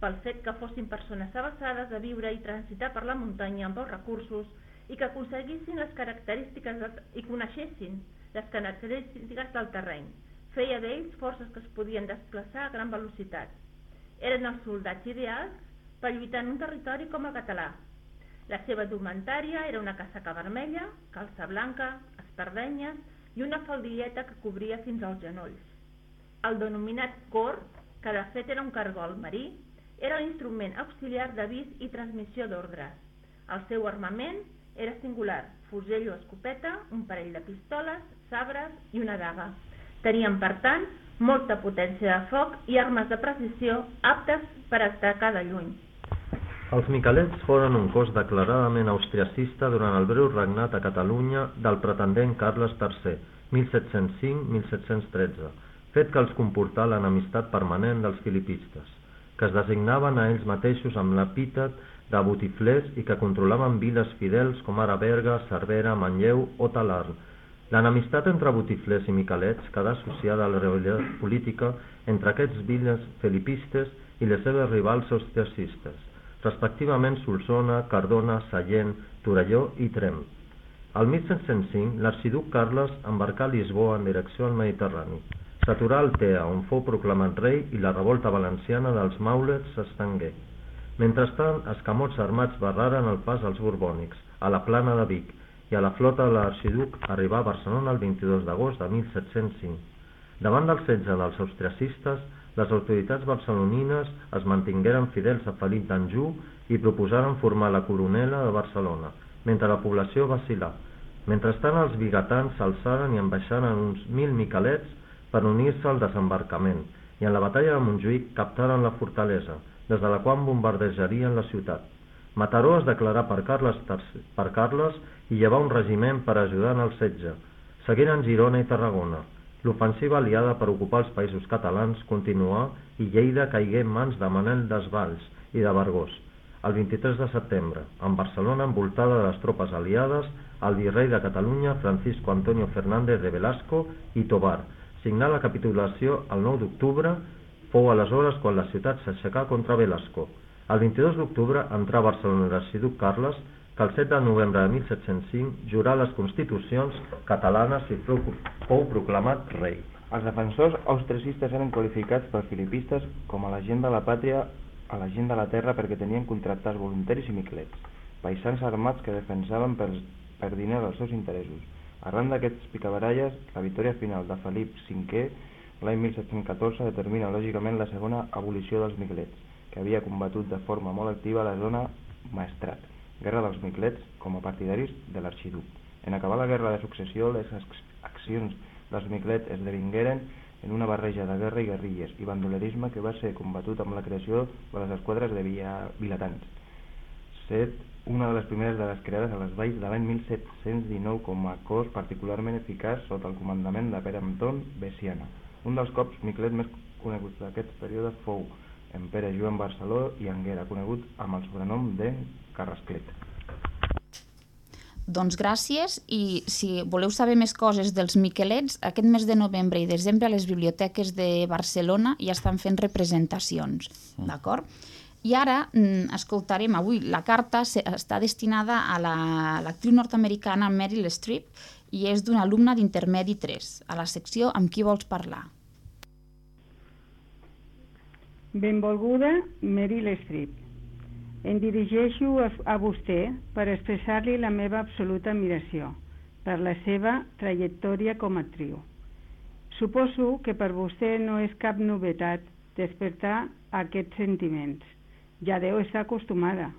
pel fet que fossin persones avançades a viure i transitar per la muntanya amb els recursos i que aconseguissin les característiques de, i coneixessin les característiques del terreny. Feia d'ells forces que es podien desplaçar a gran velocitat. Eren els soldats ideals per lluitar en un territori com el català. La seva indumentària era una casaca vermella, calça blanca, espardenyes i una faldilleta que cobria fins als genolls. El denominat cor, que de fet era un cargol marí, era l'instrument auxiliar d'avís i transmissió d'ordres. El seu armament era singular, fusell o escopeta, un parell de pistoles, sabres i una daga. Tenien, per tant, molta potència de foc i armes de precisió aptes per atacar de lluny. Els miquelets foren un cos declaradament austriacista durant el breu regnat a Catalunya del pretendent Carles III, 1705-1713, fet que els comportà l'enemistat permanent dels filipistes, que es designaven a ells mateixos amb l'epítet de botiflers i que controlaven viles fidels com ara Berga, Cervera, Manlleu o Talarn. L'enemistat entre botiflers i miquelets quedà associada a la rivalitat política entre aquests viles filipistes i les seves rivals austriacistes respectivament Solsona, Cardona, Sallent, Torelló i Trem. Al 1705, l'arxiduc Carles embarcà a Lisboa en direcció al Mediterrani. S'aturà al Tea, on fou proclamat rei i la revolta valenciana dels Maulets s'estengué. Mentrestant, escamots armats barraren el pas als borbònics, a la plana de Vic, i a la flota de l'arxiduc arribà a Barcelona el 22 d'agost de 1705. Davant del setge dels austriacistes, les autoritats barcelonines es mantingueren fidels a Felip d'Anjou i proposaren formar la coronela de Barcelona, mentre la població vacilà. Mentrestant els bigatans s'alçaren i embaixaren uns mil miquelets per unir-se al desembarcament i en la batalla de Montjuïc captaren la fortalesa, des de la qual bombardejarien la ciutat. Mataró es declarà per Carles, per Carles i llevà un regiment per ajudar en el setge. Seguiren Girona i Tarragona, L'ofensiva aliada per ocupar els països catalans continuà i Lleida caigué en mans de Manel Desvalls i de Vergós. El 23 de setembre, en Barcelona envoltada de les tropes aliades, el virrei de Catalunya, Francisco Antonio Fernández de Velasco i Tobar, signà la capitulació el 9 d'octubre, fou aleshores quan la ciutat s'aixecà contra Velasco. El 22 d'octubre entrà a Barcelona l'arxiduc Carles, que el 7 de novembre de 1705 jurà les constitucions catalanes i fou proclamat rei. Els defensors austriacistes eren qualificats per filipistes com a la gent de la pàtria a la gent de la terra perquè tenien contractats voluntaris i miquelets, paisans armats que defensaven per, per diner els seus interessos. Arran d'aquests picabaralles, la victòria final de Felip V l'any 1714 determina lògicament la segona abolició dels miquelets, que havia combatut de forma molt activa la zona Maestrat Guerra dels Miquelets com a partidaris de l'arxiduc. En acabar la guerra de successió, les accions dels Miquelets esdevingueren en una barreja de guerra i guerrilles i bandolerisme que va ser combatut amb la creació de les esquadres de vilatans. Set una de les primeres de les creades a les valls de l'any 1719 com a cos particularment eficaç sota el comandament de Pere Anton Bessiana. Un dels cops Miquelet més coneguts d'aquest període fou en Pere Joan Barceló i Anguera, conegut amb el sobrenom de Carrasclet. Doncs gràcies i si voleu saber més coses dels Miquelets, aquest mes de novembre i desembre a les biblioteques de Barcelona ja estan fent representacions, Mm. I ara mm, escoltarem avui, la carta està destinada a la- l'actriu nord-americana Meryl Streep i és d'una alumna d'intermedi 3, a la secció amb qui vols parlar. Benvolguda Meryl Streep. Em dirigeixo a, a vostè per expressar-li la meva absoluta admiració per la seva trajectòria com a actriu. Suposo que per vostè no és cap novetat despertar aquests sentiments. Ja deu estar acostumada.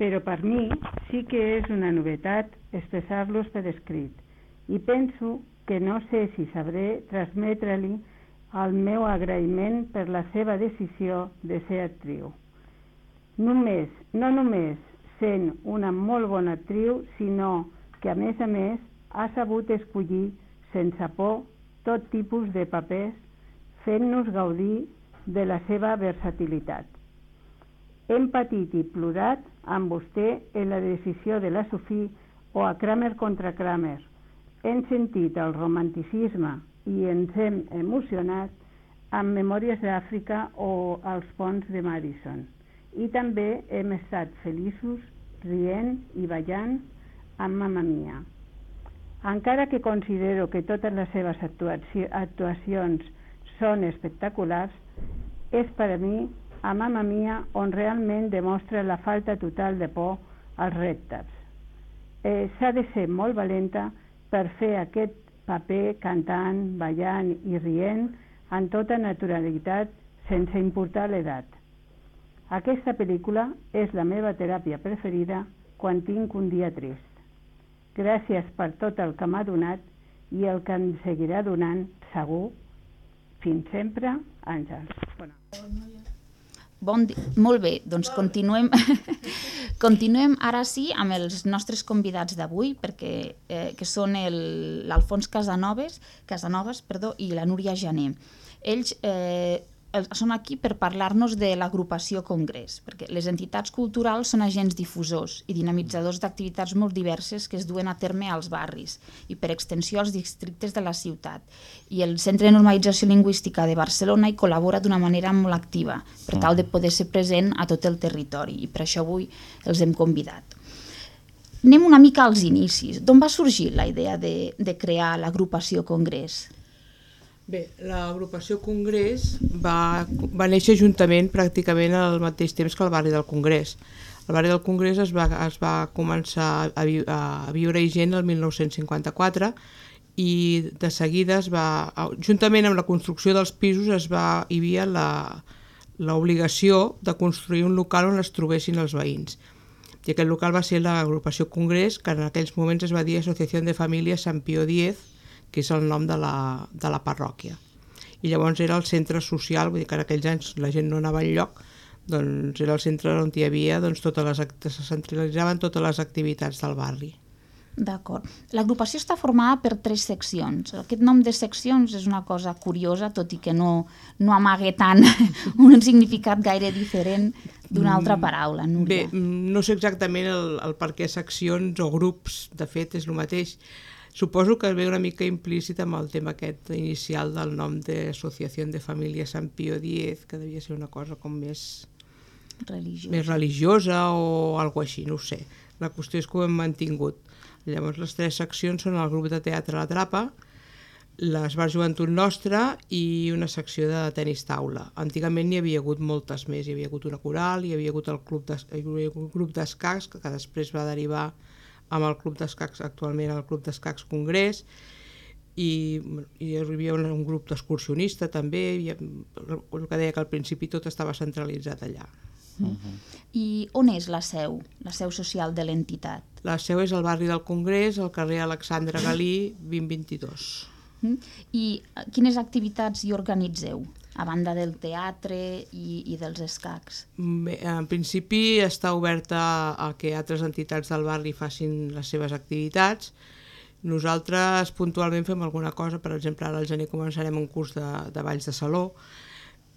Però per mi sí que és una novetat expressar-los per escrit. I penso que no sé si sabré transmetre-li el meu agraïment per la seva decisió de ser actriu. Només, no només sent una molt bona actriu, sinó que a més a més ha sabut escollir sense por tot tipus de papers, fent-nos gaudir de la seva versatilitat. Hem patit i plorat amb vostè en la decisió de la Sofí o a Kramer contra Kramer. Hem sentit el romanticisme i ens hem emocionat amb Memòries d'Àfrica o els ponts de Madison. I també hem estat feliços, rient i ballant amb Mamma Mia. Encara que considero que totes les seves actuaci- actuacions són espectaculars, és per a mi a Mamma Mia on realment demostra la falta total de por als reptes. Eh, S'ha de ser molt valenta per fer aquest paper cantant, ballant i rient en tota naturalitat sense importar l'edat. Aquesta pel·lícula és la meva teràpia preferida quan tinc un dia trist. Gràcies per tot el que m'ha donat i el que em seguirà donant, segur. Fins sempre, Àngels. Bona. Bon di... Molt bé, doncs continuem, continuem ara sí amb els nostres convidats d'avui, perquè eh, que són l'Alfons Casanovas, Casanovas perdó, i la Núria Jané. Ells eh, són aquí per parlar-nos de l'agrupació Congrés, perquè les entitats culturals són agents difusors i dinamitzadors d'activitats molt diverses que es duen a terme als barris i per extensió als districtes de la ciutat. I el Centre de Normalització Lingüística de Barcelona hi col·labora d'una manera molt activa per tal de poder ser present a tot el territori i per això avui els hem convidat. Anem una mica als inicis. D'on va sorgir la idea de, de crear l'agrupació Congrés? Bé, l'agrupació Congrés va, va néixer juntament pràcticament al mateix temps que el barri del Congrés. El barri del Congrés es va, es va començar a, vi, a viure gent el 1954 i de seguida es va, juntament amb la construcció dels pisos es va, hi havia l'obligació de construir un local on es trobessin els veïns. I aquest local va ser l'agrupació Congrés, que en aquells moments es va dir Associació de Famílies Sant Pio X, que és el nom de la, de la parròquia. I llavors era el centre social, vull dir que en aquells anys la gent no anava enlloc, doncs era el centre on hi havia, doncs totes les, se centralitzaven totes les activitats del barri. D'acord. L'agrupació està formada per tres seccions. Aquest nom de seccions és una cosa curiosa, tot i que no, no amague tant un significat gaire diferent d'una altra paraula, Bé, Núria. mm, no sé exactament el, el per què seccions o grups, de fet és el mateix. Suposo que ve una mica implícit amb el tema aquest inicial del nom d'Associació de Família Sant Pio X, que devia ser una cosa com més, Religiosa. més religiosa o alguna així, no sé. La qüestió és que ho hem mantingut. Llavors les tres seccions són el grup de teatre La Trapa, l'Esbar Joventut Nostra i una secció de tenis taula. Antigament n'hi havia hagut moltes més, hi havia hagut una coral, hi havia hagut el club d'escacs que després va derivar amb el club d'escacs, actualment el club d'escacs Congrés, i, i hi havia un, un grup d'excursionista també, i, el que deia que al principi tot estava centralitzat allà. I on és la seu, la seu social de l'entitat? La seu és al barri del Congrés, al carrer Alexandre Galí, 2022. Mm? I eh, quines activitats hi organitzeu, a banda del teatre i, i dels escacs? Bé, en principi està oberta a que altres entitats del barri facin les seves activitats. Nosaltres puntualment fem alguna cosa, per exemple, ara al gener començarem un curs de, de balls de saló,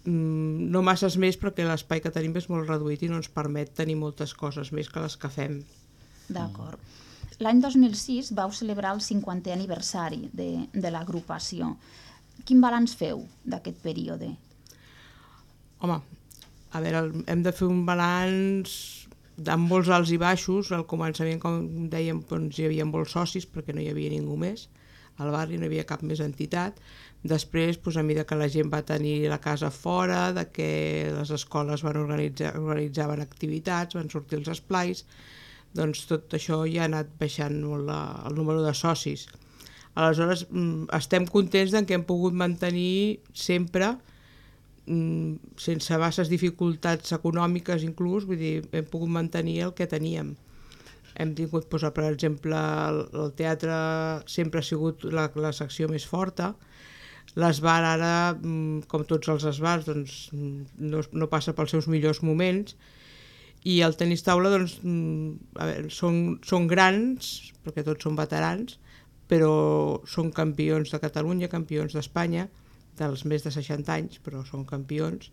Mm, no masses més perquè l'espai que tenim és molt reduït i no ens permet tenir moltes coses més que les que fem. D'acord. l'any 2006 vau celebrar el 50è aniversari de, de l'agrupació. Quin balanç feu d'aquest període? Home, a veure, hem de fer un balanç amb molts alts i baixos. Al començament, com dèiem, doncs, hi havia molts socis perquè no hi havia ningú més. Al barri no hi havia cap més entitat. Després, doncs, a mesura que la gent va tenir la casa fora, de que les escoles van organitzar, organitzaven activitats, van sortir els esplais, doncs tot això ja ha anat baixant molt la, el número de socis. Aleshores, mm, estem contents de que hem pogut mantenir sempre mm, sense basses dificultats econòmiques inclús, vull dir, hem pogut mantenir el que teníem. Hem tingut, doncs, per exemple, el, el teatre sempre ha sigut la, la secció més forta, l'esbar ara, mm, com tots els esbars, doncs, no, no passa pels seus millors moments, i el tenis taula doncs, a veure, són, són grans, perquè tots són veterans, però són campions de Catalunya, campions d'Espanya, dels més de 60 anys, però són campions,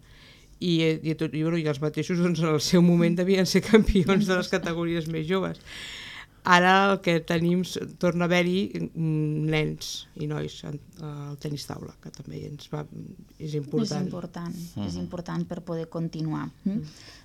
i, i, tot, i, bueno, i els mateixos doncs, en el seu moment devien ser campions de les categories més joves. Ara el que tenim, torna a haver-hi mm, nens i nois al tenis taula, que també ens va, és important. És important, és Mhm. important per poder continuar. Mm?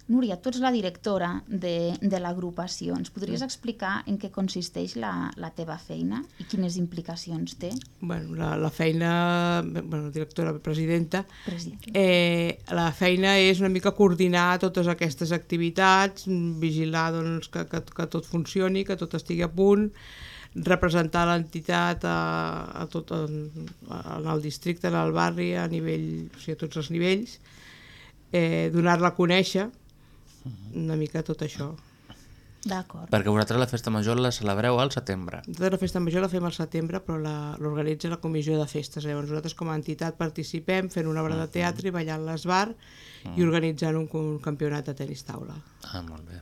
Núria, tu ets la directora de, de l'agrupació. Ens podries explicar en què consisteix la, la teva feina i quines implicacions té? bueno, la, la feina, bueno, directora, presidenta, Presidenta. eh, la feina és una mica coordinar totes aquestes activitats, mm, vigilar doncs, que, que, que tot funcioni, que tot estigui a punt, representar l'entitat a, a tot en, en el districte, en el barri, a nivell, o sigui, a tots els nivells, eh, donar-la a conèixer, una mica tot això. D'acord. Perquè vosaltres la festa major la celebreu al setembre. Nosaltres la festa major la fem al setembre, però la- l'organitza la comissió de festes. Llavors nosaltres com a entitat participem fent una obra de teatre i ballant l'esbar i organitzant un, un campionat de tenis taula. Ah, molt bé.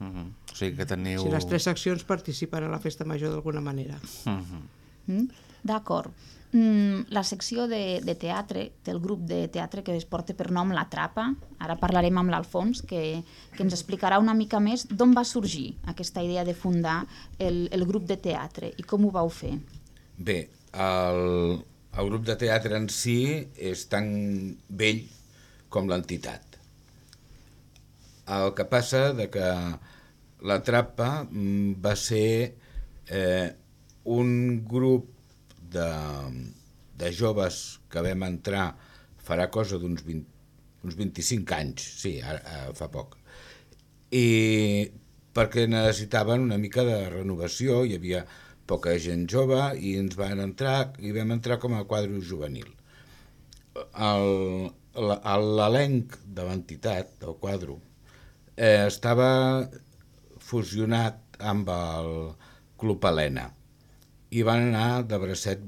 Uh -huh. O sigui que teniu... Si les tres seccions participen a la festa major d'alguna manera. Uh -huh. Mm? D'acord. Mm, la secció de, de teatre, del grup de teatre que es porta per nom La Trapa, ara parlarem amb l'Alfons, que, que ens explicarà una mica més d'on va sorgir aquesta idea de fundar el, el grup de teatre i com ho vau fer. Bé, el, el grup de teatre en si és tan vell com l'entitat. El que passa de que la trapa mm, va ser eh, un grup de, de joves que vam entrar farà cosa d'uns 20 uns 25 anys, sí, ara, ara, fa poc. I perquè necessitaven una mica de renovació, hi havia poca gent jove i ens van entrar i vam entrar com a quadre juvenil. L'elenc de l'entitat, del quadre, eh, estava fusionat amb el Club Helena i van anar de bracet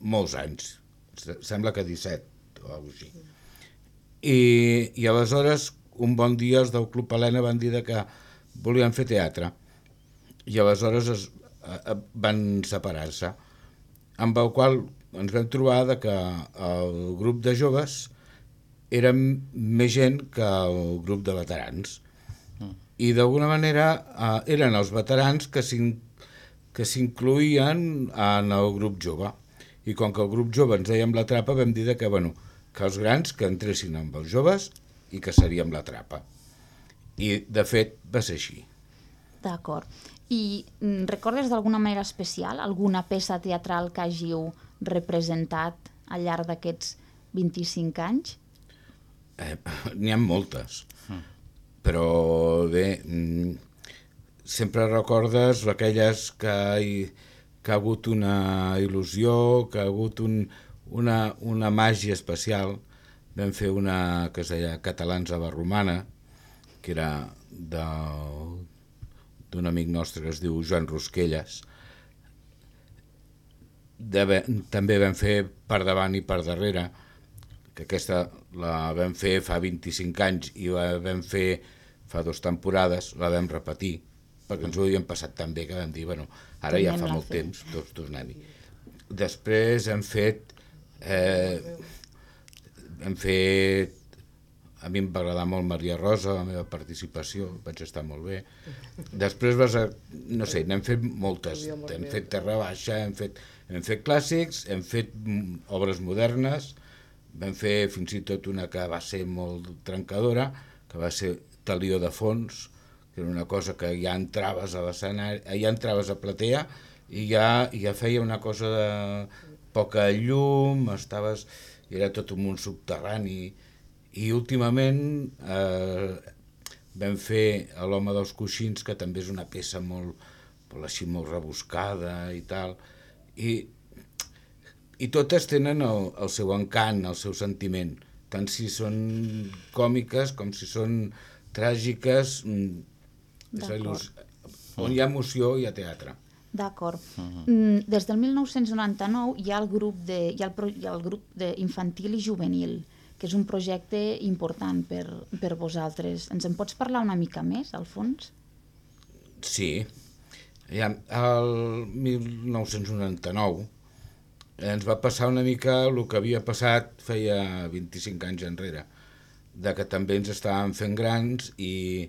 molts anys, Se- sembla que 17 o alguna així. I, I aleshores, un bon dia, els del Club Helena van dir que volien fer teatre i aleshores es, eh, van separar-se, amb el qual ens vam trobar de que el grup de joves era m- més gent que el grup de veterans. I d'alguna manera eh, eren els veterans que s'in- que s'incluïen en el grup jove. I com que el grup jove ens dèiem la trapa, vam dir de que, bueno, que els grans que entressin amb els joves i que seríem la trapa. I, de fet, va ser així. D'acord. I mm, recordes d'alguna manera especial alguna peça teatral que hàgiu representat al llarg d'aquests 25 anys? Eh, N'hi ha moltes, però bé, mm, sempre recordes aquelles que, hi, que ha hagut una il·lusió, que ha hagut un, una, una màgia especial. Vam fer una que es deia Catalans a la Romana, que era d'un amic nostre que es diu Joan Rosquelles. De, també vam fer per davant i per darrere, que aquesta la vam fer fa 25 anys i la vam fer fa dues temporades, la vam repetir, perquè ens ho havíem passat tan bé que vam dir, bueno, ara ja fa molt fer. temps, tots tornem-hi. Després hem fet... Eh, hem fet a mi em va agradar molt Maria Rosa, la meva participació, vaig estar molt bé. Després vas a, no sé, n'hem fet moltes, hem fet Terra Baixa, hem fet, hem fet clàssics, hem fet mm, obres modernes, vam fer fins i tot una que va ser molt trencadora, que va ser Talió de Fons, era una cosa que ja entraves a l'escenari, eh, ja entraves a platea i ja, ja feia una cosa de poca llum, estaves, era tot un món subterrani, i últimament eh, vam fer l'home dels coixins, que també és una peça molt, molt així molt rebuscada i tal, i, i totes tenen el, el seu encant, el seu sentiment, tant si són còmiques com si són tràgiques, mm, és la il·lus- on hi ha emoció hi ha teatre. D'acord. Mm, Des del 1999 hi ha el grup de, hi ha el, pro, hi ha el grup de infantil i juvenil, que és un projecte important per, per vosaltres. Ens en pots parlar una mica més, Alfons? Sí. Ja, el 1999 ens va passar una mica el que havia passat feia 25 anys enrere, de que també ens estàvem fent grans i,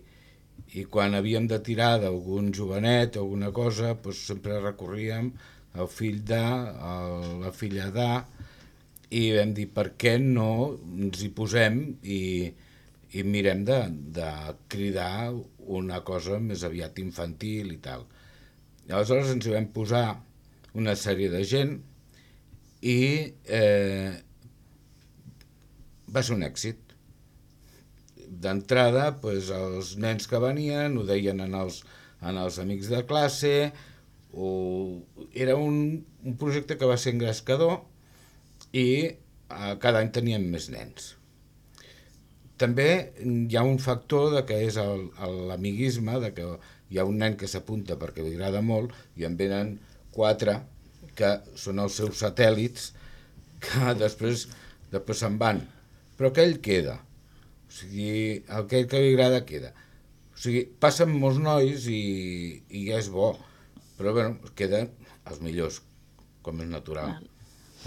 i quan havíem de tirar d'algun jovenet o alguna cosa, doncs sempre recorríem al fill de, a la filla de, i vam dir per què no ens hi posem i, i mirem de, de cridar una cosa més aviat infantil i tal. Aleshores ens hi vam posar una sèrie de gent i eh, va ser un èxit. D'entrada, pues, els nens que venien ho deien en els, en els amics de classe, o... era un, un projecte que va ser engrescador i eh, cada any teníem més nens. També hi ha un factor de que és l'amiguisme, de que hi ha un nen que s'apunta perquè li agrada molt i en venen quatre que són els seus satèl·lits que després, després se'n van. Però aquell queda. Sigui, aquell que li agrada queda. O sigui, passen molts nois i, i ja és bo, però bueno, queden els millors, com és natural.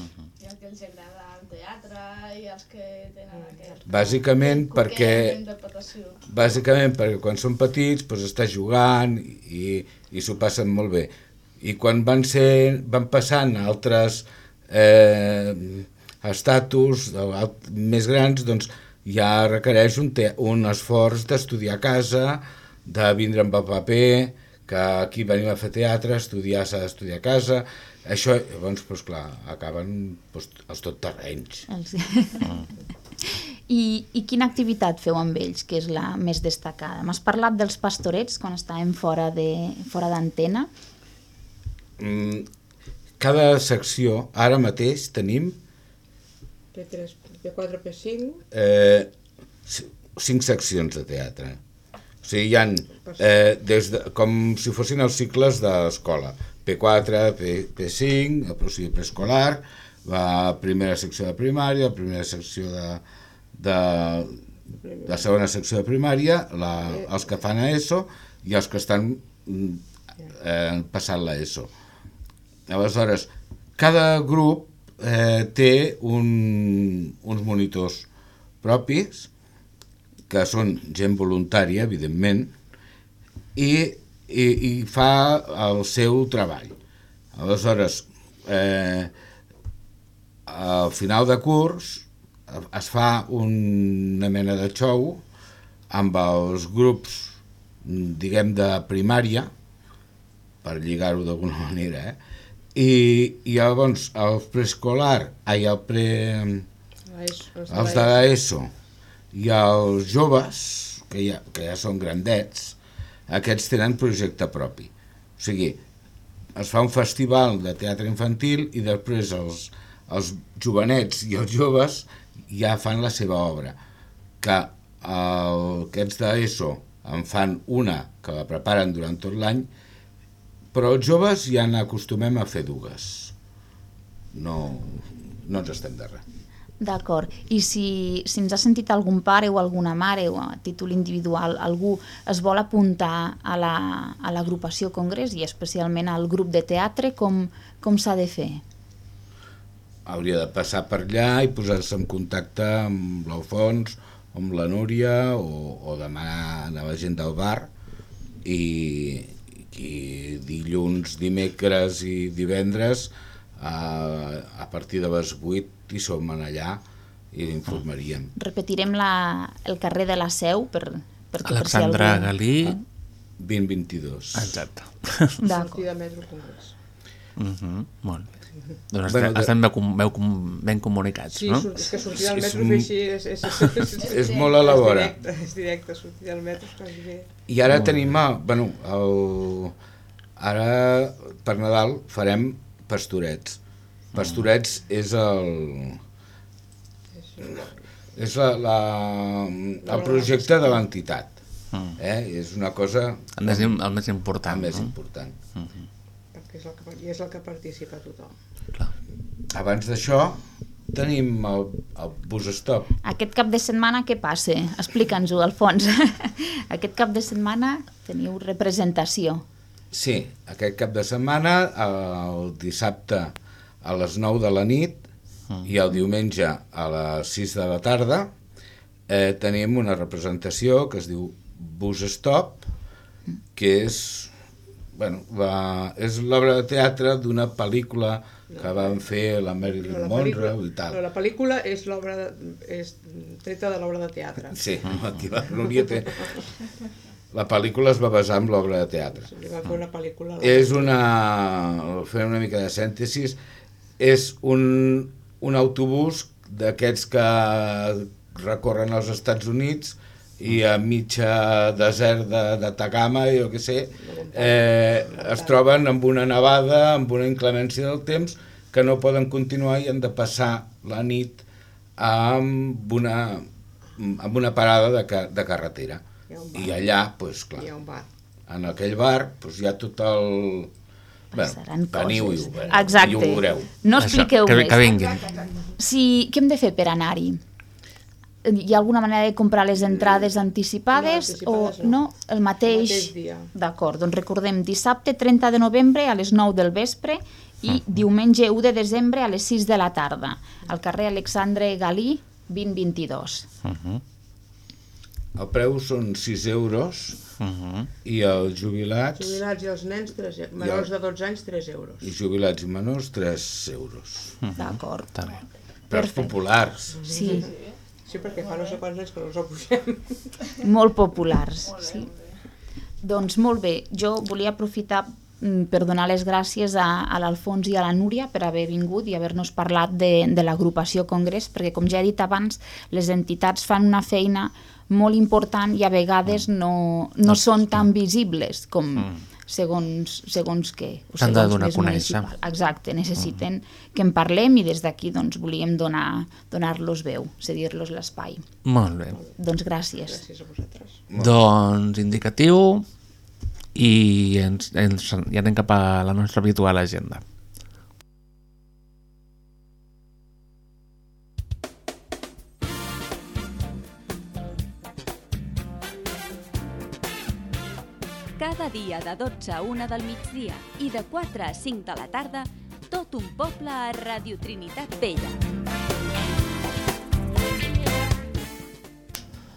I el que els agrada el teatre i els que tenen aquest... Bàsicament aquest perquè, coquet d'interpretació. bàsicament perquè quan són petits doncs està jugant i, i s'ho passen molt bé. I quan van, ser, van passant a altres eh, estatus més grans, doncs ja requereix un, te un esforç d'estudiar a casa, de vindre amb el paper, que aquí venim a fer teatre, estudiar s'ha d'estudiar a casa, això, llavors, doncs clar, acaben doncs, els tot terrenys. Els... I, I quina activitat feu amb ells, que és la més destacada? M'has parlat dels pastorets quan estàvem fora de- fora d'antena. Mm, cada secció, ara mateix tenim P3, P4, P5... eh, c- cinc seccions de teatre. O sigui, hi ha eh, des de, com si fossin els cicles d'escola. P4, P, P5, el sigui, preescolar, la primera secció de primària, la primera secció de, de, la segona secció de primària, la, els que fan a ESO i els que estan mm, eh, passant la ESO. Aleshores, cada grup eh, té un, uns monitors propis, que són gent voluntària, evidentment, i, i, i fa el seu treball. Aleshores, eh, al final de curs es fa una mena de show amb els grups, diguem, de primària, per lligar-ho d'alguna manera, eh? I, i llavors el preescolar, ai, el pre... els de l'ESO i els joves, que ja, que ja són grandets, aquests tenen projecte propi. O sigui, es fa un festival de teatre infantil i després els, els jovenets i els joves ja fan la seva obra. Que el, aquests d'ESO en fan una que la preparen durant tot l'any, però els joves ja n'acostumem a fer dues. No, no ens estem de res. D'acord. I si, si ens ha sentit algun pare o alguna mare o a títol individual, algú es vol apuntar a la- a l'agrupació la, Congrés i especialment al grup de teatre, com, com s'ha de fer? hauria de passar per allà i posar-se en contacte amb l'Alfons amb la Núria o, o demanar a la gent del bar i, i dilluns, dimecres i divendres a, a partir de les 8 hi som en allà i l'informaríem. Repetirem la, el carrer de la Seu per, per, per si Alexandra algú... Galí, 2022. Exacte. D'acord. Sortida metro congrés. Mm -hmm, molt bé. Doncs Bueno, bueno, de- estem ben, ben, ben comunicats, Sí, no? surt, és que sortir del És metro un- fer així és, és, és, és, és molt a la vora. És directe, és directe sortir del metro és quasi bé. I ara tenim, ah, bueno, el, ara per Nadal farem pastorets. Pastorets és el és la, la, el projecte de l'entitat. Eh? És una cosa... El més, el més important. El més no? important. Perquè és el que, i és el que participa tothom. Abans d'això tenim el, el bus stop. Aquest cap de setmana què passa? Explica'ns-ho, Alfons. Aquest cap de setmana teniu representació. Sí, aquest cap de setmana, el dissabte a les 9 de la nit i el diumenge a les 6 de la tarda eh, tenim una representació que es diu Bus Stop, que és, bueno, la, és l'obra de teatre d'una pel·lícula que van fer la Marilyn la Monroe i tal. però la pel·lícula és l'obra és treta de l'obra de teatre. Sí, aquí la Núria té... La pel·lícula es va basar en l'obra de teatre. Li va fer una pel·lícula. És una... fent una mica de síntesi, és un, un autobús d'aquests que recorren als Estats Units i a mitja desert de, d'Atacama, jo què sé, eh, es troben amb una nevada, amb una inclemència del temps, que no poden continuar i han de passar la nit amb una, amb una parada de, ca, de carretera. Bar. I allà, doncs clar, en aquell bar doncs, hi ha tot el... Passaran Bueno, veniu i coses. ho, ve- Exacte. i ho veureu. No expliqueu que, més. que vinguin. Si, què hem de fer per anar-hi? Hi ha alguna manera de comprar les entrades anticipades, No, anticipades o no? El mateix... El mateix dia. D'acord, doncs recordem dissabte 30 de novembre a les 9 del vespre i diumenge 1 de desembre a les 6 de la tarda, al carrer Alexandre Galí 2022. Uh -huh. El preu són 6 euros Uh -huh. i els jubilats Jubilats i els nens, 3, e- menors de 12 anys, 3 euros. i jubilats i menors 3 euros. D'acord. Està bé. Preus populars. Sí, Sí, perquè fa no sé quants anys que no els apugem. molt populars. Sí. Doncs molt bé, jo volia aprofitar mm, per donar les gràcies a, a l'Alfons i a la Núria per haver vingut i haver-nos parlat de, de l'agrupació Congrés, perquè com ja he dit abans, les entitats fan una feina molt important i a vegades no, no són tan visibles com segons, segons què. o S'han de donar a conèixer. Exacte, necessiten que en parlem i des d'aquí doncs, volíem donar- donar-los veu, cedir-los l'espai. Molt bé. Doncs gràcies. Gràcies a vosaltres. Doncs indicatiu i ens, ens, ja anem cap a la nostra habitual agenda. De 12 a 1 del migdia i de 4 a 5 de la tarda, tot un poble a Radio Trinitat Vella.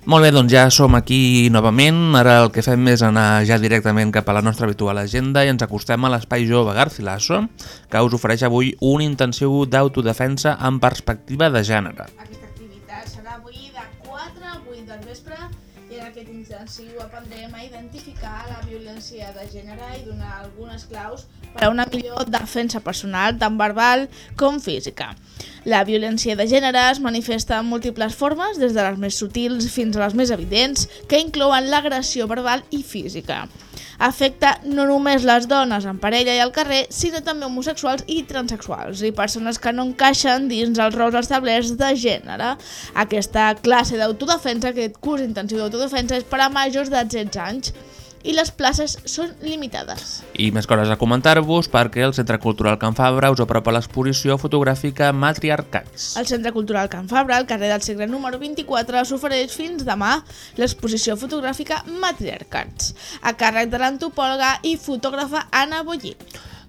Molt bé, doncs ja som aquí novament. Ara el que fem és anar ja directament cap a la nostra habitual agenda i ens acostem a l'Espai Jove Garcilaso, que us ofereix avui un intensiu d'autodefensa en perspectiva de gènere. Aquesta violència de gènere i donar algunes claus per a una millor defensa personal, tant verbal com física. La violència de gènere es manifesta en múltiples formes, des de les més sutils fins a les més evidents, que inclouen l'agressió verbal i física. Afecta no només les dones en parella i al carrer, sinó també homosexuals i transexuals i persones que no encaixen dins els rols establerts de gènere. Aquesta classe d'autodefensa, aquest curs intensiu d'autodefensa, és per a majors de 16 anys i les places són limitades. I més coses a comentar-vos perquè el Centre Cultural Can Fabra us apropa l'exposició fotogràfica Matriarcats. Al Centre Cultural Can Fabra, al carrer del Segre número 24, s'ofereix fins demà l'exposició fotogràfica Matriarcats, a càrrec de l'antropòloga i fotògrafa Anna Bollí.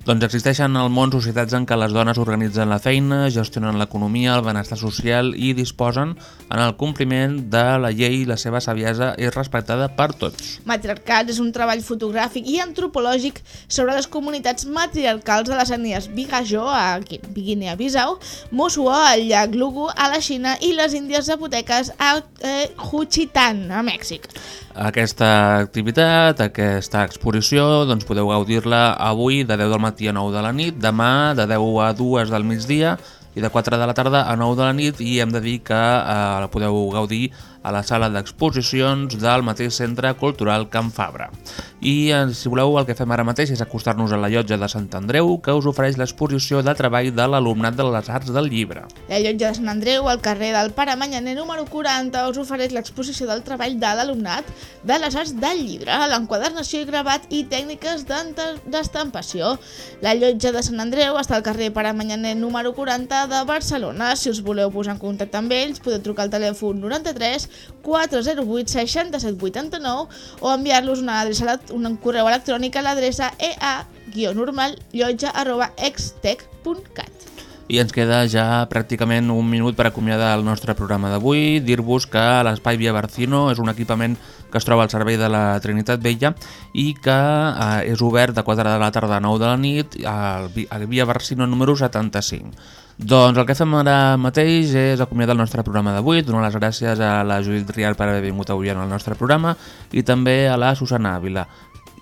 Doncs existeixen al món societats en què les dones organitzen la feina, gestionen l'economia, el benestar social i disposen en el compliment de la llei i la seva saviesa és respectada per tots. Matriarcats és un treball fotogràfic i antropològic sobre les comunitats matriarcals de les etnies Bigajó a Guinea-Bissau, Mosuo al llac Lugu a la Xina i les Índies Zapoteques a eh, Juchitán, a Mèxic. Aquesta activitat, aquesta exposició, doncs podeu gaudir-la avui de 10 del matí a 9 de la nit, demà de 10 a 2 del migdia i de 4 de la tarda a 9 de la nit i hem de dir que eh, la podeu gaudir a la sala d'exposicions del mateix Centre Cultural Can Fabra. I eh, si voleu el que fem ara mateix és acostar-nos a la llotja de Sant Andreu que us ofereix l'exposició de treball de l'alumnat de les arts del llibre. La llotja de Sant Andreu, al carrer del Pare Manyaner número 40, us ofereix l'exposició del treball de l'alumnat de les arts del llibre, l'enquadernació i gravat i tècniques d'estampació. La llotja de Sant Andreu està al carrer Pare Manyaner número 40 de Barcelona. Si us voleu posar en contacte amb ells, podeu trucar al telèfon 93 408 67 89 o enviar-los una adreça, un correu electrònic a l'adreça ea-llotja.extec.cat. I ens queda ja pràcticament un minut per acomiadar el nostre programa d'avui. Dir-vos que l'Espai Via Barcino és un equipament que es troba al servei de la Trinitat Vella i que eh, és obert de 4 de la tarda a 9 de la nit al Via Barcino número 75. Doncs el que fem ara mateix és acomiadar el nostre programa d'avui, donar les gràcies a la Judit Rial per haver vingut avui en el nostre programa i també a la Susana Ávila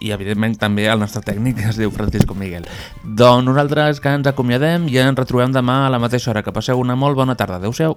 i evidentment també el nostre tècnic que es diu Francisco Miguel. Doncs nosaltres que ens acomiadem i ens retrobem demà a la mateixa hora. Que passeu una molt bona tarda. Adéu-siau.